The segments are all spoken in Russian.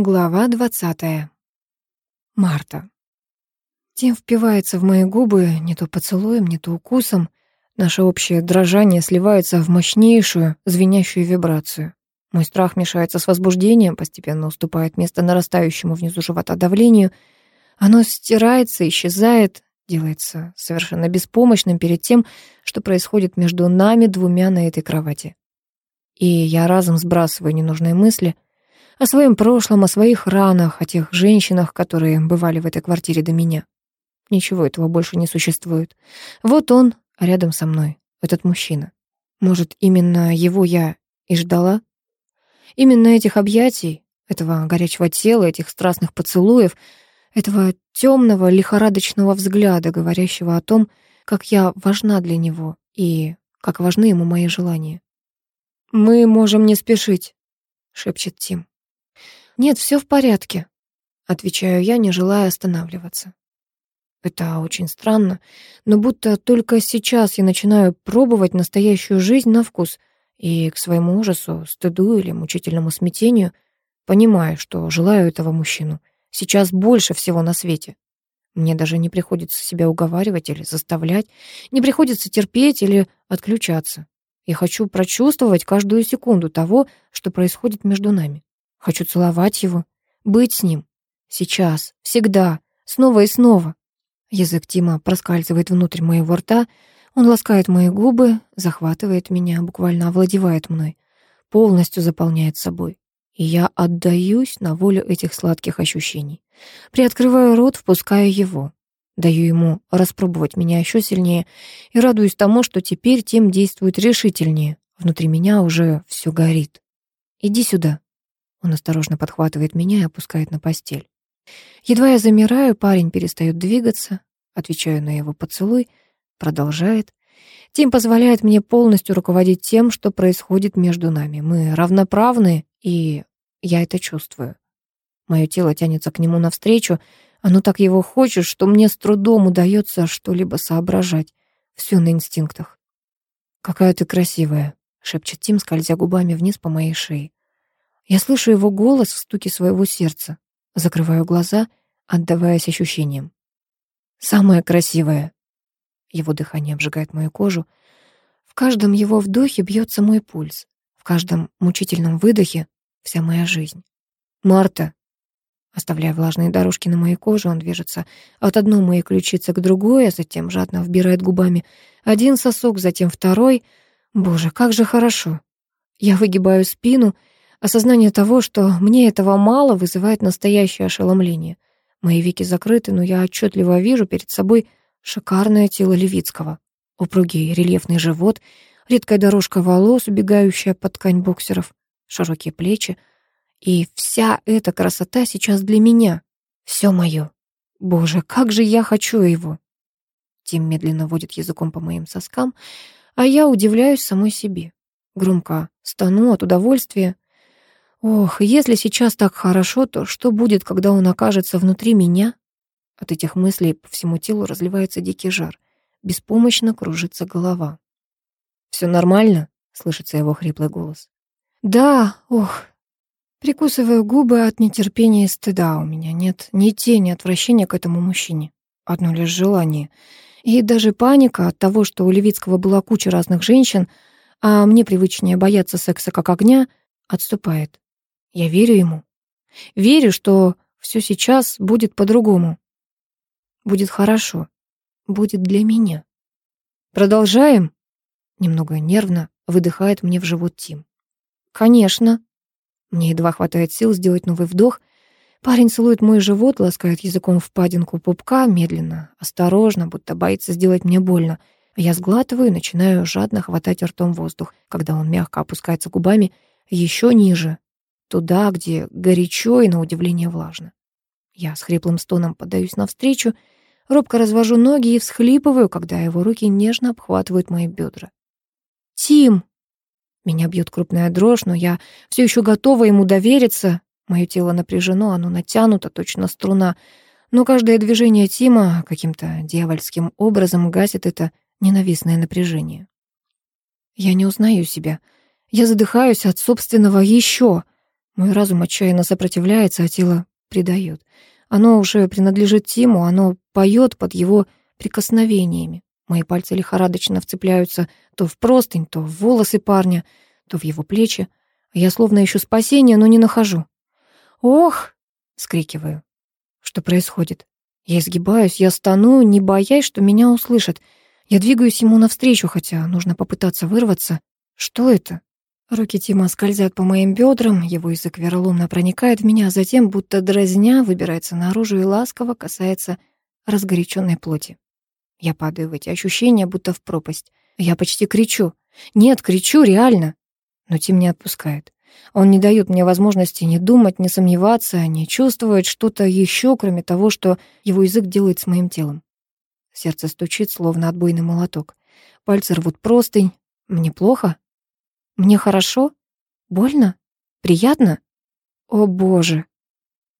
Глава двадцатая. Марта. Тим впивается в мои губы не то поцелуем, не то укусом. Наше общее дрожание сливается в мощнейшую, звенящую вибрацию. Мой страх мешается с возбуждением, постепенно уступает место нарастающему внизу живота давлению. Оно стирается, исчезает, делается совершенно беспомощным перед тем, что происходит между нами двумя на этой кровати. И я разом сбрасываю ненужные мысли — о своем прошлом, о своих ранах, о тех женщинах, которые бывали в этой квартире до меня. Ничего этого больше не существует. Вот он, рядом со мной, этот мужчина. Может, именно его я и ждала? Именно этих объятий, этого горячего тела, этих страстных поцелуев, этого темного лихорадочного взгляда, говорящего о том, как я важна для него и как важны ему мои желания. «Мы можем не спешить», — шепчет Тим. «Нет, все в порядке», — отвечаю я, не желая останавливаться. Это очень странно, но будто только сейчас я начинаю пробовать настоящую жизнь на вкус и к своему ужасу, стыду или мучительному смятению понимаю, что желаю этого мужчину сейчас больше всего на свете. Мне даже не приходится себя уговаривать или заставлять, не приходится терпеть или отключаться. Я хочу прочувствовать каждую секунду того, что происходит между нами. Хочу целовать его, быть с ним. Сейчас, всегда, снова и снова. Язык Тима проскальзывает внутрь моего рта, он ласкает мои губы, захватывает меня, буквально овладевает мной, полностью заполняет собой. И я отдаюсь на волю этих сладких ощущений. Приоткрываю рот, впуская его. Даю ему распробовать меня еще сильнее и радуюсь тому, что теперь Тим действует решительнее. Внутри меня уже все горит. «Иди сюда», он осторожно подхватывает меня и опускает на постель. Едва я замираю, парень перестает двигаться, отвечаю на его поцелуй, продолжает. Тим позволяет мне полностью руководить тем, что происходит между нами. Мы равноправны, и я это чувствую. Мое тело тянется к нему навстречу, оно так его хочет, что мне с трудом удается что-либо соображать. Все на инстинктах. «Какая ты красивая», — шепчет Тим, скользя губами вниз по моей шее. Я слышу его голос в стуке своего сердца. Закрываю глаза, отдаваясь ощущениям. «Самое красивое!» Его дыхание обжигает мою кожу. В каждом его вдохе бьется мой пульс. В каждом мучительном выдохе вся моя жизнь. «Марта!» Оставляя влажные дорожки на моей коже, он движется от одной моей ключицы к другой, а затем жадно вбирает губами один сосок, затем второй. Боже, как же хорошо! Я выгибаю спину — Осознание того, что мне этого мало, вызывает настоящее ошеломление. Мои веки закрыты, но я отчетливо вижу перед собой шикарное тело Левицкого. Упругий рельефный живот, редкая дорожка волос, убегающая под ткань боксеров, широкие плечи. И вся эта красота сейчас для меня. Все мое. Боже, как же я хочу его. Тим медленно водит языком по моим соскам, а я удивляюсь самой себе. Громко стану от удовольствия. Ох, если сейчас так хорошо, то что будет, когда он окажется внутри меня? От этих мыслей по всему телу разливается дикий жар. Беспомощно кружится голова. «Все нормально?» — слышится его хриплый голос. «Да, ох». Прикусываю губы от нетерпения и стыда. У меня нет ни тени отвращения к этому мужчине. Одно лишь желание. И даже паника от того, что у Левицкого была куча разных женщин, а мне привычнее бояться секса как огня, отступает. Я верю ему. Верю, что все сейчас будет по-другому. Будет хорошо. Будет для меня. Продолжаем? Немного нервно выдыхает мне в живот Тим. Конечно. Мне едва хватает сил сделать новый вдох. Парень целует мой живот, ласкает языком впадинку пупка, медленно, осторожно, будто боится сделать мне больно. Я сглатываю и начинаю жадно хватать ртом воздух, когда он мягко опускается губами еще ниже, туда, где горячо и на удивление влажно. Я с хриплым стоном подаюсь навстречу, робко развожу ноги и всхлипываю, когда его руки нежно обхватывают мои бедра. «Тим!» Меня бьет крупная дрожь, но я все еще готова ему довериться. Мое тело напряжено, оно натянуто, точно струна. Но каждое движение Тима каким-то дьявольским образом гасит это ненавистное напряжение. Я не узнаю себя. Я задыхаюсь от собственного еще. Мой разум отчаянно сопротивляется, а тело предает. Оно уже принадлежит Тиму, оно поет под его прикосновениями. Мои пальцы лихорадочно вцепляются то в простынь, то в волосы парня, то в его плечи. Я словно ищу спасения, но не нахожу. «Ох!» — скрикиваю. Что происходит? Я изгибаюсь, я стану, не боясь, что меня услышат. Я двигаюсь ему навстречу, хотя нужно попытаться вырваться. Что это? Руки Тима скользят по моим бедрам, его язык вероломно проникает в меня, а затем, будто дразня, выбирается наружу и ласково касается разгоряченной плоти. Я падаю в эти ощущения, будто в пропасть. Я почти кричу. Нет, кричу, реально. Но Тим не отпускает. Он не дает мне возможности не думать, не сомневаться, не чувствовать что-то еще, кроме того, что его язык делает с моим телом. Сердце стучит, словно отбойный молоток. Пальцы рвут простынь. Мне плохо? Мне хорошо? Больно? Приятно? О, Боже!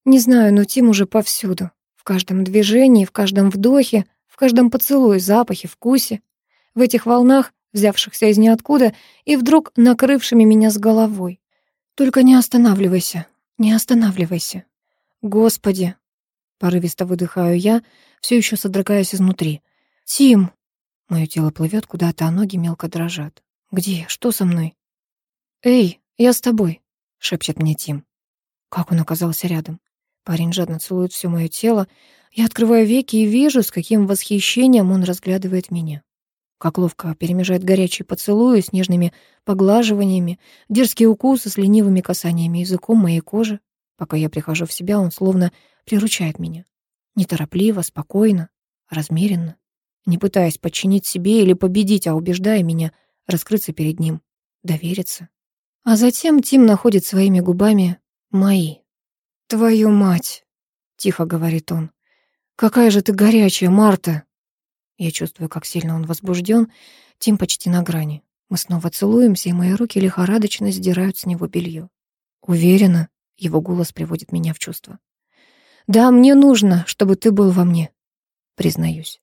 Не знаю, но Тим уже повсюду. В каждом движении, в каждом вдохе, в каждом поцелуе, запахе, вкусе. В этих волнах, взявшихся из ниоткуда и вдруг накрывшими меня с головой. Только не останавливайся, не останавливайся. Господи! Порывисто выдыхаю я, все еще содрогаясь изнутри. Тим! Мое тело плывет куда-то, а ноги мелко дрожат. Где? Что со мной? «Эй, я с тобой», — шепчет мне Тим. Как он оказался рядом? Парень жадно целует все мое тело. Я открываю веки и вижу, с каким восхищением он разглядывает меня. Как ловко перемежает горячие поцелуи с нежными поглаживаниями, дерзкие укусы с ленивыми касаниями языком моей кожи. Пока я прихожу в себя, он словно приручает меня. Неторопливо, спокойно, размеренно, не пытаясь подчинить себе или победить, а убеждая меня раскрыться перед ним, довериться. А затем Тим находит своими губами мои. «Твою мать!» — тихо говорит он. «Какая же ты горячая, Марта!» Я чувствую, как сильно он возбужден. Тим почти на грани. Мы снова целуемся, и мои руки лихорадочно сдирают с него белье. Уверена, его голос приводит меня в чувство. «Да, мне нужно, чтобы ты был во мне», — признаюсь.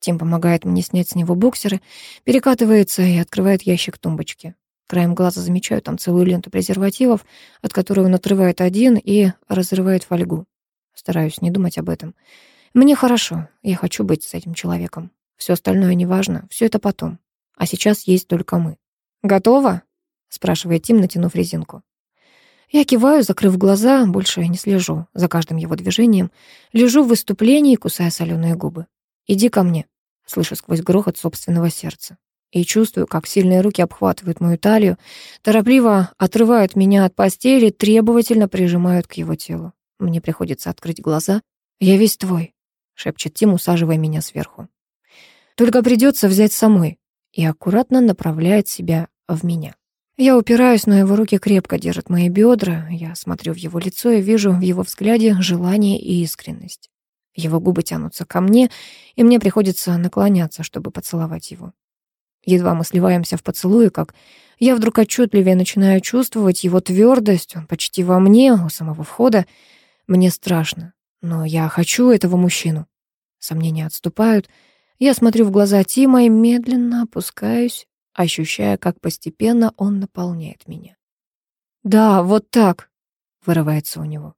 Тим помогает мне снять с него боксеры, перекатывается и открывает ящик тумбочки. Краем глаза замечаю там целую ленту презервативов, от которой он отрывает один и разрывает фольгу. Стараюсь не думать об этом. Мне хорошо, я хочу быть с этим человеком. Все остальное неважно, все это потом. А сейчас есть только мы. «Готово?» — спрашивает Тим, натянув резинку. Я киваю, закрыв глаза, больше я не слежу за каждым его движением. Лежу в выступлении, кусая соленые губы. «Иди ко мне», — слышу сквозь грохот собственного сердца и чувствую, как сильные руки обхватывают мою талию, торопливо отрывают меня от постели, требовательно прижимают к его телу. Мне приходится открыть глаза. «Я весь твой», — шепчет Тим, усаживая меня сверху. «Только придется взять самой» и аккуратно направляет себя в меня. Я упираюсь, но его руки крепко держат мои бедра. Я смотрю в его лицо и вижу в его взгляде желание и искренность. Его губы тянутся ко мне, и мне приходится наклоняться, чтобы поцеловать его. Едва мы сливаемся в поцелуе, как я вдруг отчетливее начинаю чувствовать его твердость, он почти во мне, у самого входа. Мне страшно, но я хочу этого мужчину. Сомнения отступают. Я смотрю в глаза Тима и медленно опускаюсь, ощущая, как постепенно он наполняет меня. «Да, вот так», — вырывается у него.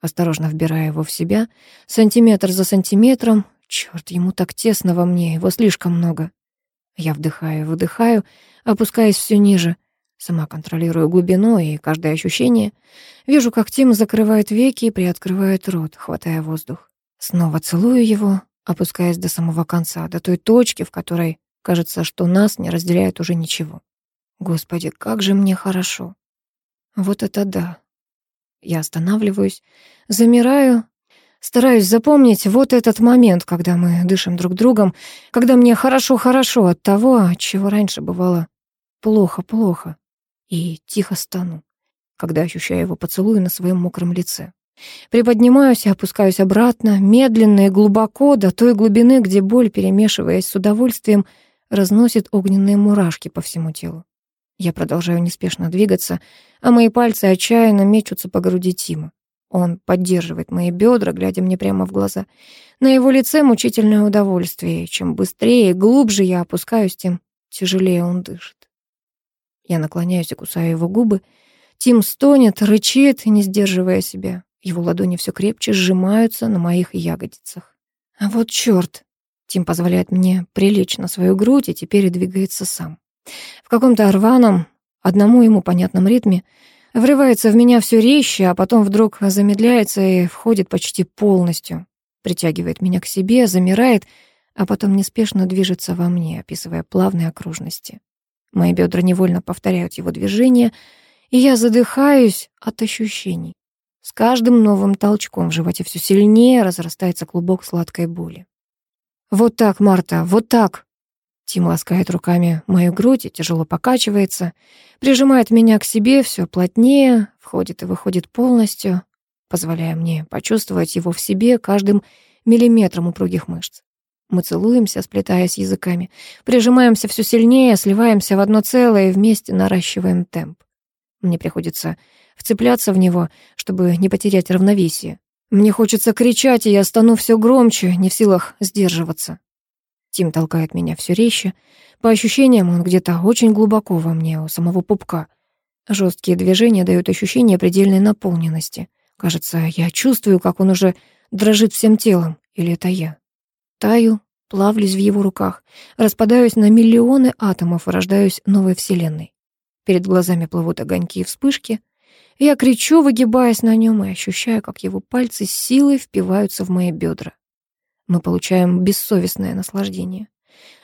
Осторожно вбирая его в себя, сантиметр за сантиметром. Черт, ему так тесно во мне, его слишком много. Я вдыхаю, выдыхаю, опускаясь все ниже. Сама контролирую глубину и каждое ощущение. Вижу, как Тим закрывает веки и приоткрывает рот, хватая воздух. Снова целую его, опускаясь до самого конца, до той точки, в которой кажется, что нас не разделяет уже ничего. Господи, как же мне хорошо. Вот это да. Я останавливаюсь, замираю, Стараюсь запомнить вот этот момент, когда мы дышим друг другом, когда мне хорошо-хорошо от того, чего раньше бывало плохо-плохо. И тихо стану, когда ощущаю его поцелуй на своем мокром лице. Приподнимаюсь и опускаюсь обратно, медленно и глубоко, до той глубины, где боль, перемешиваясь с удовольствием, разносит огненные мурашки по всему телу. Я продолжаю неспешно двигаться, а мои пальцы отчаянно мечутся по груди Тима. Он поддерживает мои бедра, глядя мне прямо в глаза. На его лице мучительное удовольствие. Чем быстрее и глубже я опускаюсь, тем тяжелее он дышит. Я наклоняюсь и кусаю его губы. Тим стонет, рычит, не сдерживая себя. Его ладони все крепче сжимаются на моих ягодицах. А вот чёрт. Тим позволяет мне прилечь на свою грудь и теперь двигается сам. В каком-то рваном, одному ему понятном ритме врывается в меня все резче, а потом вдруг замедляется и входит почти полностью. Притягивает меня к себе, замирает, а потом неспешно движется во мне, описывая плавные окружности. Мои бедра невольно повторяют его движения, и я задыхаюсь от ощущений. С каждым новым толчком в животе все сильнее разрастается клубок сладкой боли. «Вот так, Марта, вот так!» Тим ласкает руками мою грудь и тяжело покачивается, прижимает меня к себе все плотнее, входит и выходит полностью, позволяя мне почувствовать его в себе каждым миллиметром упругих мышц. Мы целуемся, сплетаясь языками, прижимаемся все сильнее, сливаемся в одно целое и вместе наращиваем темп. Мне приходится вцепляться в него, чтобы не потерять равновесие. Мне хочется кричать, и я стану все громче, не в силах сдерживаться. Тим толкает меня все резче. По ощущениям, он где-то очень глубоко во мне, у самого пупка. Жесткие движения дают ощущение предельной наполненности. Кажется, я чувствую, как он уже дрожит всем телом. Или это я? Таю, плавлюсь в его руках, распадаюсь на миллионы атомов и рождаюсь новой вселенной. Перед глазами плывут огоньки и вспышки. Я кричу, выгибаясь на нем, и ощущаю, как его пальцы силой впиваются в мои бедра. Мы получаем бессовестное наслаждение.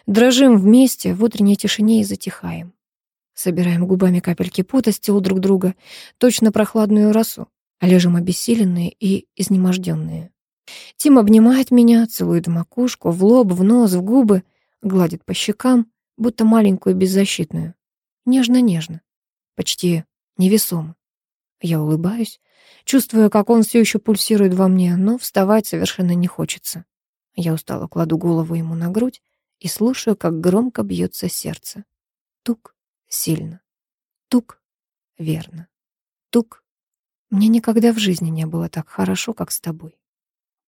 Дрожим вместе в утренней тишине и затихаем. Собираем губами капельки пота с тел друг друга, точно прохладную росу, а лежим обессиленные и изнеможденные. Тим обнимает меня, целует в макушку, в лоб, в нос, в губы, гладит по щекам, будто маленькую беззащитную. Нежно-нежно, почти невесомо. Я улыбаюсь, чувствуя, как он все еще пульсирует во мне, но вставать совершенно не хочется. Я устало кладу голову ему на грудь и слушаю, как громко бьется сердце. Тук сильно, тук верно, тук. Мне никогда в жизни не было так хорошо, как с тобой.